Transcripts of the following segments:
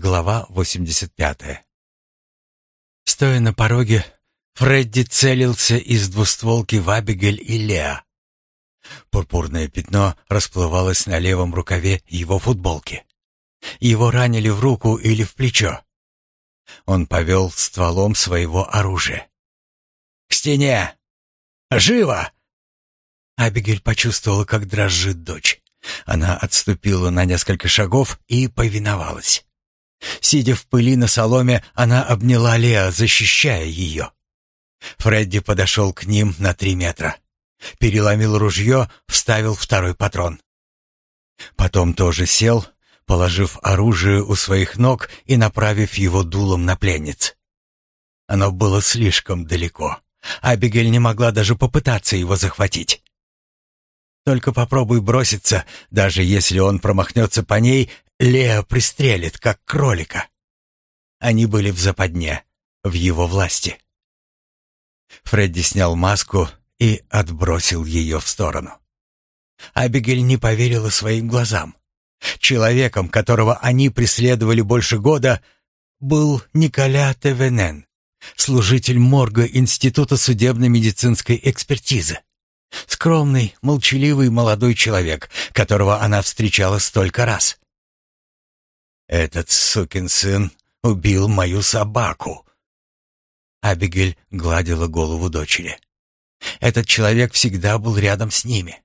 Глава 85. Стоя на пороге, Фредди целился из двустволки в Абигель и Леа. Пурпурное пятно расплывалось на левом рукаве его футболки. Его ранили в руку или в плечо. Он повел стволом своего оружия. «К стене! Живо!» Абигель почувствовала, как дрожит дочь. Она отступила на несколько шагов и повиновалась. Сидя в пыли на соломе, она обняла Леа, защищая ее. Фредди подошел к ним на три метра. Переломил ружье, вставил второй патрон. Потом тоже сел, положив оружие у своих ног и направив его дулом на пленниц. Оно было слишком далеко. Абигель не могла даже попытаться его захватить. Только попробуй броситься, даже если он промахнется по ней, Лео пристрелит, как кролика. Они были в западне, в его власти. Фредди снял маску и отбросил ее в сторону. Абигель не поверила своим глазам. Человеком, которого они преследовали больше года, был Николя Тевенен, служитель морга Института судебно-медицинской экспертизы. Скромный, молчаливый молодой человек, которого она встречала столько раз. «Этот сукин сын убил мою собаку!» Абигель гладила голову дочери. Этот человек всегда был рядом с ними.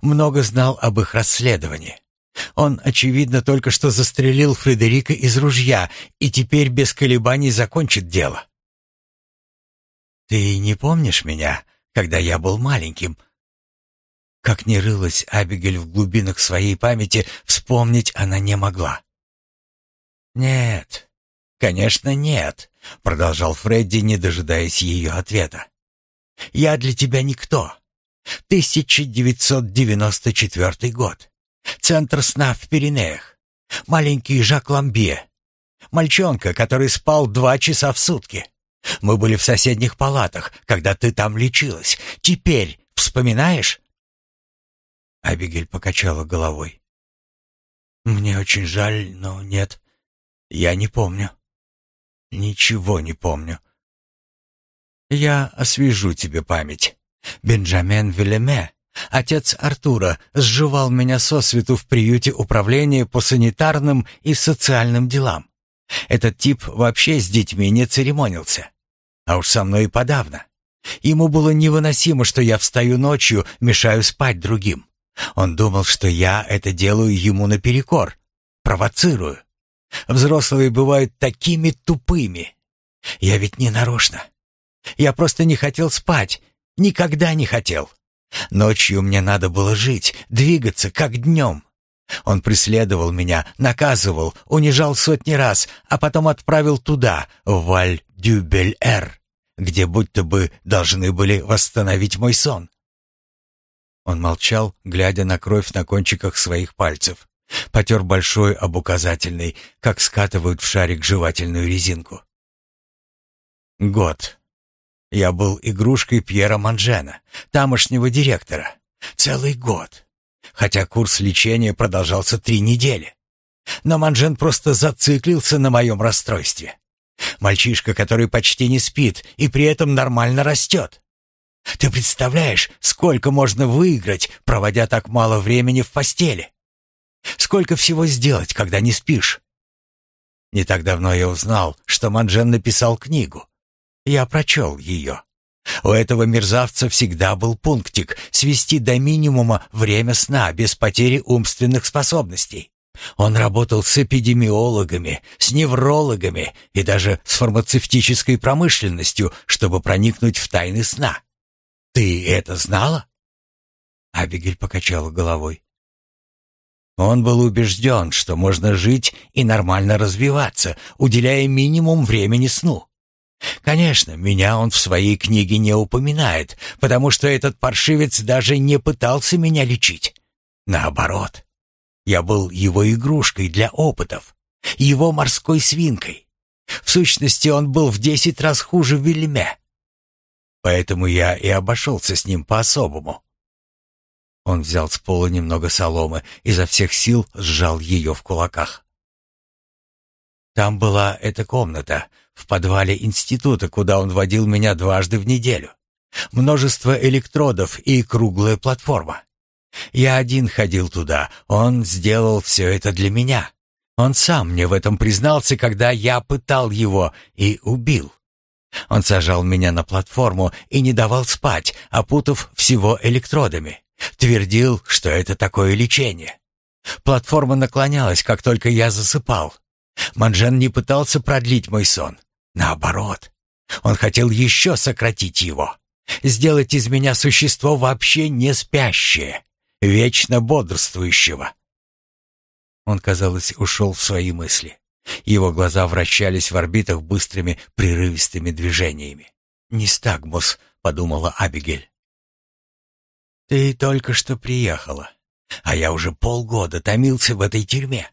Много знал об их расследовании. Он, очевидно, только что застрелил Фредерика из ружья и теперь без колебаний закончит дело. «Ты не помнишь меня, когда я был маленьким?» Как ни рылась Абигель в глубинах своей памяти, вспомнить она не могла. «Нет, конечно, нет», — продолжал Фредди, не дожидаясь ее ответа. «Я для тебя никто. 1994 год. Центр сна в Пиренеях. Маленький Жак Ламбье. Мальчонка, который спал два часа в сутки. Мы были в соседних палатах, когда ты там лечилась. Теперь вспоминаешь?» Абигель покачала головой. «Мне очень жаль, но нет, я не помню. Ничего не помню. Я освежу тебе память. Бенджамен Вилеме, отец Артура, сживал меня сосвету в приюте управления по санитарным и социальным делам. Этот тип вообще с детьми не церемонился. А уж со мной и подавно. Ему было невыносимо, что я встаю ночью, мешаю спать другим. Он думал, что я это делаю ему наперекор, провоцирую. Взрослые бывают такими тупыми. Я ведь не нарочно. Я просто не хотел спать, никогда не хотел. Ночью мне надо было жить, двигаться, как днем. Он преследовал меня, наказывал, унижал сотни раз, а потом отправил туда, в Валь-Дюбель-Эр, где будто бы должны были восстановить мой сон. Он молчал, глядя на кровь на кончиках своих пальцев. Потер большой об указательный, как скатывают в шарик жевательную резинку. Год. Я был игрушкой Пьера Манжена, тамошнего директора. Целый год. Хотя курс лечения продолжался три недели. Но Манжен просто зациклился на моем расстройстве. Мальчишка, который почти не спит и при этом нормально растет. Ты представляешь, сколько можно выиграть, проводя так мало времени в постели? Сколько всего сделать, когда не спишь? Не так давно я узнал, что Манжен написал книгу. Я прочел ее. У этого мерзавца всегда был пунктик свести до минимума время сна без потери умственных способностей. Он работал с эпидемиологами, с неврологами и даже с фармацевтической промышленностью, чтобы проникнуть в тайны сна. Ты это знала? Абигель покачала головой. Он был убежден, что можно жить и нормально развиваться, уделяя минимум времени сну. Конечно, меня он в своей книге не упоминает, потому что этот паршивец даже не пытался меня лечить. Наоборот, я был его игрушкой для опытов, его морской свинкой. В сущности, он был в десять раз хуже Вильме. Поэтому я и обошелся с ним по-особому. Он взял с пола немного соломы, изо всех сил сжал ее в кулаках. Там была эта комната в подвале института, куда он водил меня дважды в неделю. Множество электродов и круглая платформа. Я один ходил туда, он сделал все это для меня. Он сам мне в этом признался, когда я пытал его и убил. Он сажал меня на платформу и не давал спать, опутав всего электродами. Твердил, что это такое лечение. Платформа наклонялась, как только я засыпал. Манжен не пытался продлить мой сон. Наоборот, он хотел еще сократить его. Сделать из меня существо вообще не спящее, вечно бодрствующего. Он, казалось, ушел в свои мысли. Его глаза вращались в орбитах быстрыми, прерывистыми движениями. «Нестагмус», — подумала Абигель. «Ты только что приехала, а я уже полгода томился в этой тюрьме.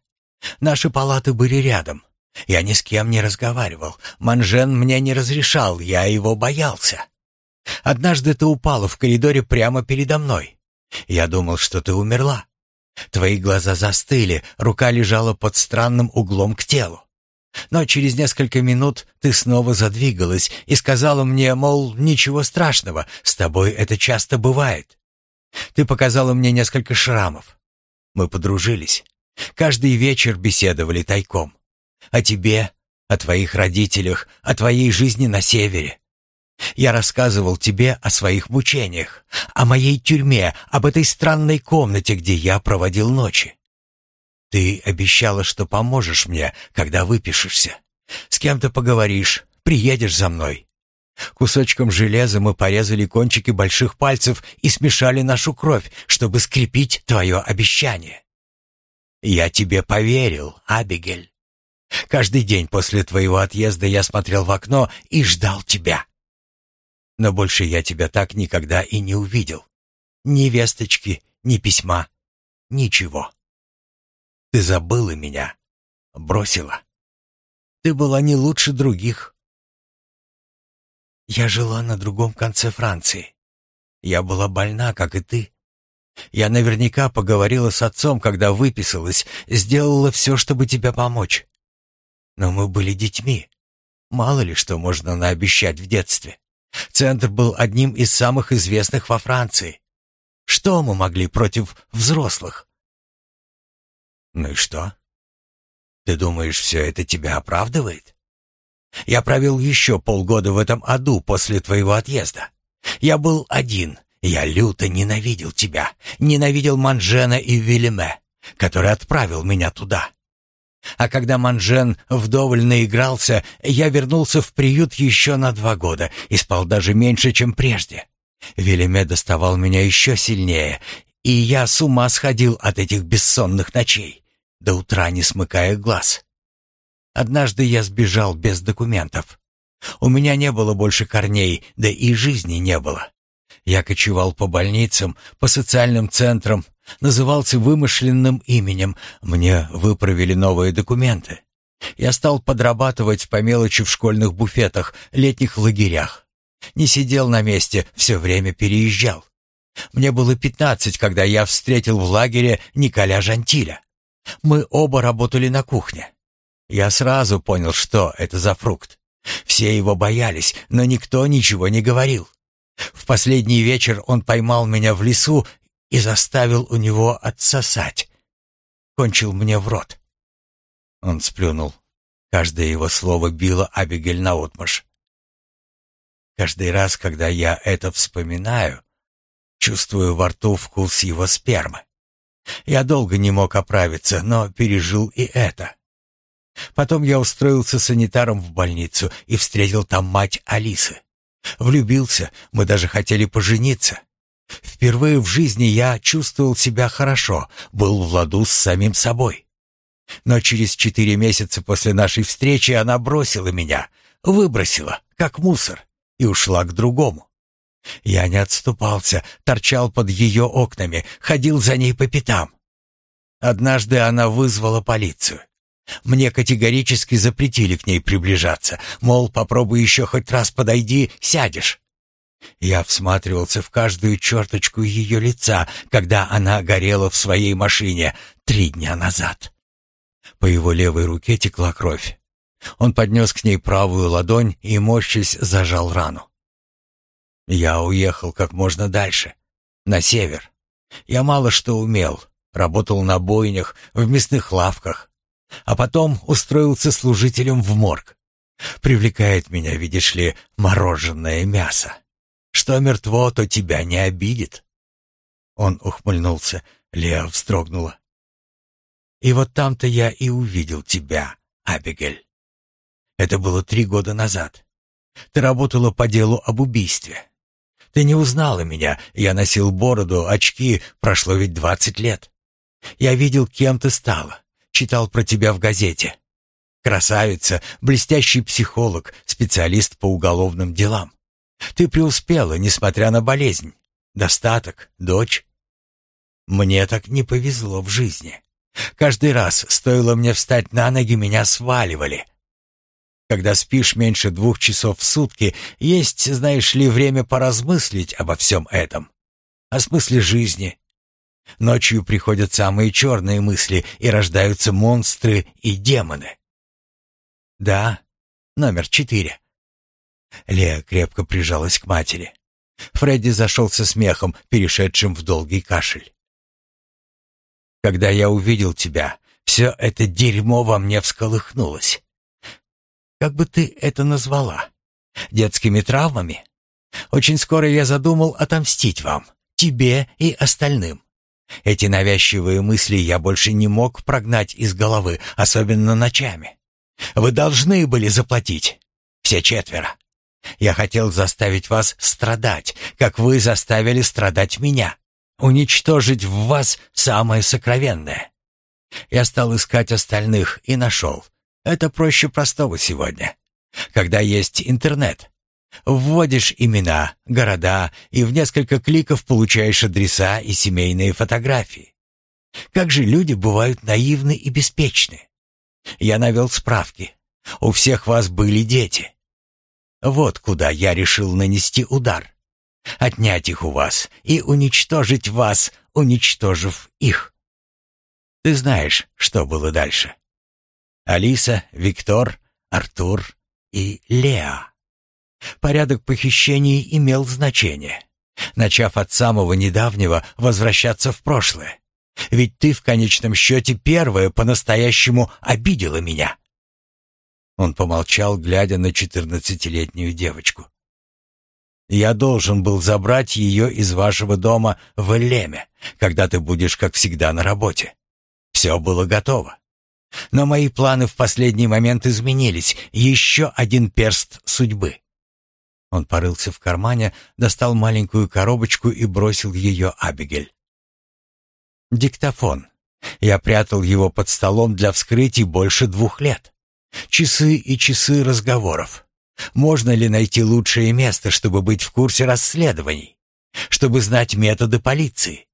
Наши палаты были рядом. Я ни с кем не разговаривал. Манжен мне не разрешал, я его боялся. Однажды ты упала в коридоре прямо передо мной. Я думал, что ты умерла. Твои глаза застыли, рука лежала под странным углом к телу. Но через несколько минут ты снова задвигалась и сказала мне, мол, ничего страшного, с тобой это часто бывает. Ты показала мне несколько шрамов. Мы подружились. Каждый вечер беседовали тайком. О тебе, о твоих родителях, о твоей жизни на севере. Я рассказывал тебе о своих мучениях, о моей тюрьме, об этой странной комнате, где я проводил ночи. Ты обещала, что поможешь мне, когда выпишешься. С кем-то поговоришь, приедешь за мной. Кусочком железа мы порезали кончики больших пальцев и смешали нашу кровь, чтобы скрепить твое обещание. Я тебе поверил, Абигель. Каждый день после твоего отъезда я смотрел в окно и ждал тебя. Но больше я тебя так никогда и не увидел. Ни весточки, ни письма, ничего. Ты забыла меня, бросила. Ты была не лучше других. Я жила на другом конце Франции. Я была больна, как и ты. Я наверняка поговорила с отцом, когда выписалась, сделала все, чтобы тебе помочь. Но мы были детьми. Мало ли что можно наобещать в детстве. Центр был одним из самых известных во Франции. Что мы могли против взрослых? Ну и что? Ты думаешь, все это тебя оправдывает? Я провел еще полгода в этом аду после твоего отъезда. Я был один. Я люто ненавидел тебя. Ненавидел Манжена и Вильме, который отправил меня туда. А когда Манжен вдоволь наигрался, я вернулся в приют еще на два года и спал даже меньше, чем прежде. Велиме доставал меня еще сильнее, и я с ума сходил от этих бессонных ночей, до утра не смыкая глаз. Однажды я сбежал без документов. У меня не было больше корней, да и жизни не было. Я кочевал по больницам, по социальным центрам, назывался вымышленным именем. Мне выправили новые документы. Я стал подрабатывать по мелочи в школьных буфетах, летних лагерях. Не сидел на месте, все время переезжал. Мне было пятнадцать, когда я встретил в лагере Николя Жантиля. Мы оба работали на кухне. Я сразу понял, что это за фрукт. Все его боялись, но никто ничего не говорил. В последний вечер он поймал меня в лесу и заставил у него отсосать. Кончил мне в рот. Он сплюнул. Каждое его слово било Абигель наотмашь. Каждый раз, когда я это вспоминаю, чувствую во рту вкус его спермы. Я долго не мог оправиться, но пережил и это. Потом я устроился санитаром в больницу и встретил там мать Алисы. Влюбился, мы даже хотели пожениться. Впервые в жизни я чувствовал себя хорошо, был в ладу с самим собой. Но через четыре месяца после нашей встречи она бросила меня, выбросила, как мусор, и ушла к другому. Я не отступался, торчал под ее окнами, ходил за ней по пятам. Однажды она вызвала полицию. Мне категорически запретили к ней приближаться, мол, попробуй еще хоть раз подойди, сядешь. Я всматривался в каждую черточку ее лица, когда она горела в своей машине три дня назад. По его левой руке текла кровь. Он поднес к ней правую ладонь и, морщись, зажал рану. «Я уехал как можно дальше, на север. Я мало что умел, работал на бойнях, в мясных лавках, а потом устроился служителем в морг. Привлекает меня, видишь ли, мороженое мясо. Что мертво, то тебя не обидит». Он ухмыльнулся, Леа вздрогнула. «И вот там-то я и увидел тебя, Абигель. Это было три года назад. Ты работала по делу об убийстве. Ты не узнала меня. Я носил бороду, очки. Прошло ведь двадцать лет. Я видел, кем ты стала. Читал про тебя в газете. Красавица, блестящий психолог, специалист по уголовным делам. Ты преуспела, несмотря на болезнь. Достаток, дочь. Мне так не повезло в жизни. Каждый раз, стоило мне встать на ноги, меня сваливали. Когда спишь меньше двух часов в сутки, есть, знаешь ли, время поразмыслить обо всем этом. О смысле жизни. Ночью приходят самые черные мысли, и рождаются монстры и демоны. Да, номер четыре. Лея крепко прижалась к матери. Фредди зашел со смехом, перешедшим в долгий кашель. Когда я увидел тебя, все это дерьмо во мне всколыхнулось. Как бы ты это назвала? Детскими травмами? Очень скоро я задумал отомстить вам, тебе и остальным. Эти навязчивые мысли я больше не мог прогнать из головы, особенно ночами. Вы должны были заплатить. Все четверо. Я хотел заставить вас страдать, как вы заставили страдать меня уничтожить в вас самое сокровенное. Я стал искать остальных и нашел. Это проще простого сегодня. Когда есть интернет, вводишь имена, города и в несколько кликов получаешь адреса и семейные фотографии. Как же люди бывают наивны и беспечны. Я навел справки. У всех вас были дети. Вот куда я решил нанести удар отнять их у вас и уничтожить вас, уничтожив их. Ты знаешь, что было дальше. Алиса, Виктор, Артур и Леа. Порядок похищений имел значение, начав от самого недавнего возвращаться в прошлое. Ведь ты в конечном счете первая по-настоящему обидела меня. Он помолчал, глядя на четырнадцатилетнюю девочку. Я должен был забрать ее из вашего дома в Элеме, когда ты будешь, как всегда, на работе. Все было готово. Но мои планы в последний момент изменились. Еще один перст судьбы. Он порылся в кармане, достал маленькую коробочку и бросил ее Абигель. Диктофон. Я прятал его под столом для вскрытий больше двух лет. Часы и часы разговоров. Можно ли найти лучшее место, чтобы быть в курсе расследований? Чтобы знать методы полиции?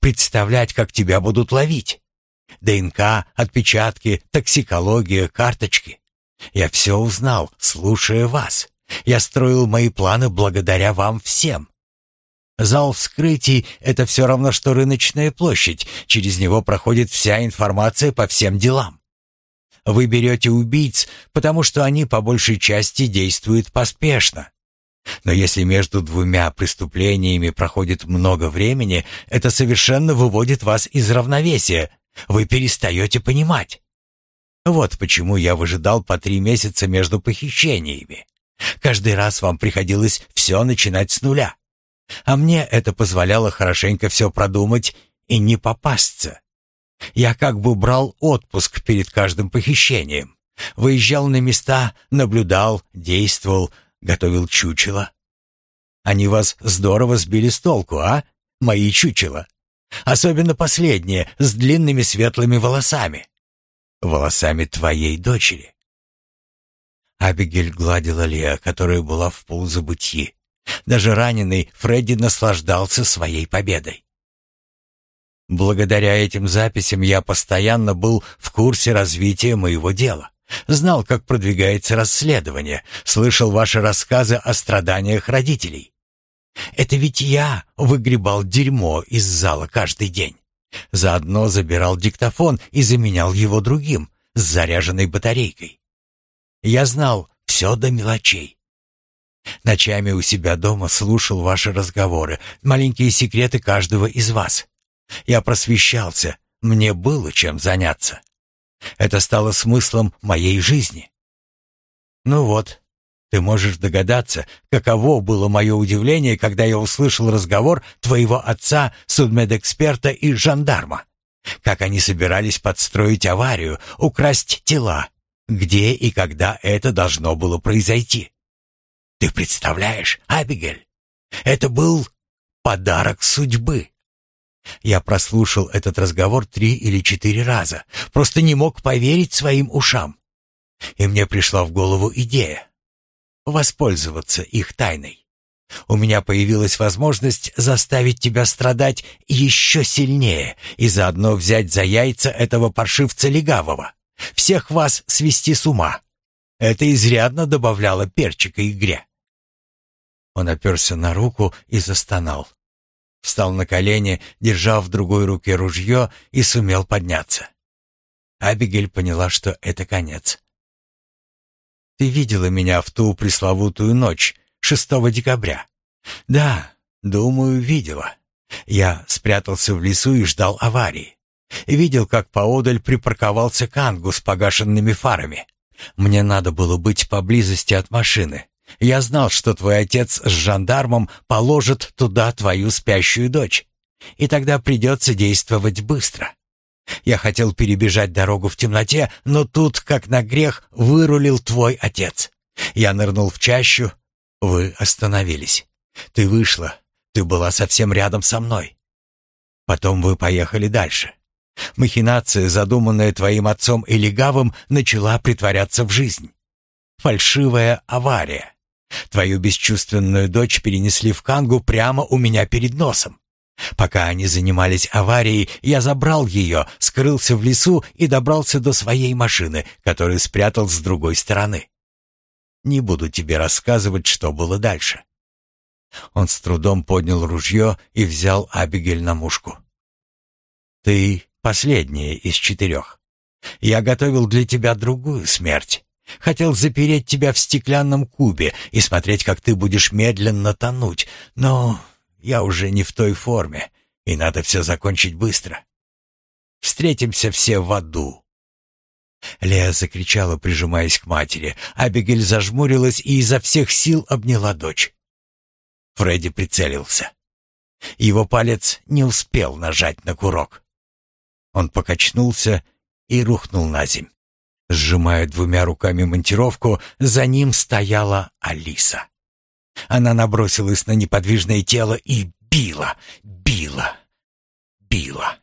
Представлять, как тебя будут ловить? ДНК, отпечатки, токсикология, карточки. Я все узнал, слушая вас. Я строил мои планы благодаря вам всем. Зал вскрытий — это все равно, что рыночная площадь. Через него проходит вся информация по всем делам. Вы берете убийц, потому что они по большей части действуют поспешно. Но если между двумя преступлениями проходит много времени, это совершенно выводит вас из равновесия. Вы перестаете понимать. Вот почему я выжидал по три месяца между похищениями. Каждый раз вам приходилось все начинать с нуля. А мне это позволяло хорошенько все продумать и не попасться. Я как бы брал отпуск перед каждым похищением. Выезжал на места, наблюдал, действовал, готовил чучело. Они вас здорово сбили с толку, а? Мои чучела. Особенно последнее, с длинными светлыми волосами. Волосами твоей дочери. Абигель гладила Леа, которая была в полузабытии. Даже раненый Фредди наслаждался своей победой. Благодаря этим записям я постоянно был в курсе развития моего дела. Знал, как продвигается расследование, слышал ваши рассказы о страданиях родителей. Это ведь я выгребал дерьмо из зала каждый день. Заодно забирал диктофон и заменял его другим, с заряженной батарейкой. Я знал все до мелочей. Ночами у себя дома слушал ваши разговоры, маленькие секреты каждого из вас. Я просвещался, мне было чем заняться. Это стало смыслом моей жизни. Ну вот, ты можешь догадаться, каково было мое удивление, когда я услышал разговор твоего отца, судмедэксперта и жандарма. Как они собирались подстроить аварию, украсть тела. Где и когда это должно было произойти. Ты представляешь, Абигель? Это был подарок судьбы. Я прослушал этот разговор три или четыре раза, просто не мог поверить своим ушам. И мне пришла в голову идея воспользоваться их тайной. У меня появилась возможность заставить тебя страдать еще сильнее и заодно взять за яйца этого паршивца легавого. Всех вас свести с ума. Это изрядно добавляло перчика игре. Он оперся на руку и застонал. Встал на колени, держа в другой руке ружье, и сумел подняться. Абигель поняла, что это конец. Ты видела меня в ту пресловутую ночь, 6 декабря? Да, думаю, видела. Я спрятался в лесу и ждал аварии. Видел, как поодаль припарковался Кангу с погашенными фарами. Мне надо было быть поблизости от машины. Я знал, что твой отец с жандармом положит туда твою спящую дочь. И тогда придется действовать быстро. Я хотел перебежать дорогу в темноте, но тут, как на грех, вырулил твой отец. Я нырнул в чащу. Вы остановились. Ты вышла. Ты была совсем рядом со мной. Потом вы поехали дальше. Махинация, задуманная твоим отцом и легавым, начала притворяться в жизнь. Фальшивая авария. Твою бесчувственную дочь перенесли в Кангу прямо у меня перед носом. Пока они занимались аварией, я забрал ее, скрылся в лесу и добрался до своей машины, которую спрятал с другой стороны. Не буду тебе рассказывать, что было дальше. Он с трудом поднял ружье и взял Абигель на мушку. Ты последняя из четырех. Я готовил для тебя другую смерть. Хотел запереть тебя в стеклянном кубе и смотреть, как ты будешь медленно тонуть, но я уже не в той форме, и надо все закончить быстро. Встретимся все в аду». Леа закричала, прижимаясь к матери. Абигель зажмурилась и изо всех сил обняла дочь. Фредди прицелился. Его палец не успел нажать на курок. Он покачнулся и рухнул на земь. Сжимая двумя руками монтировку, за ним стояла Алиса. Она набросилась на неподвижное тело и била, била, била.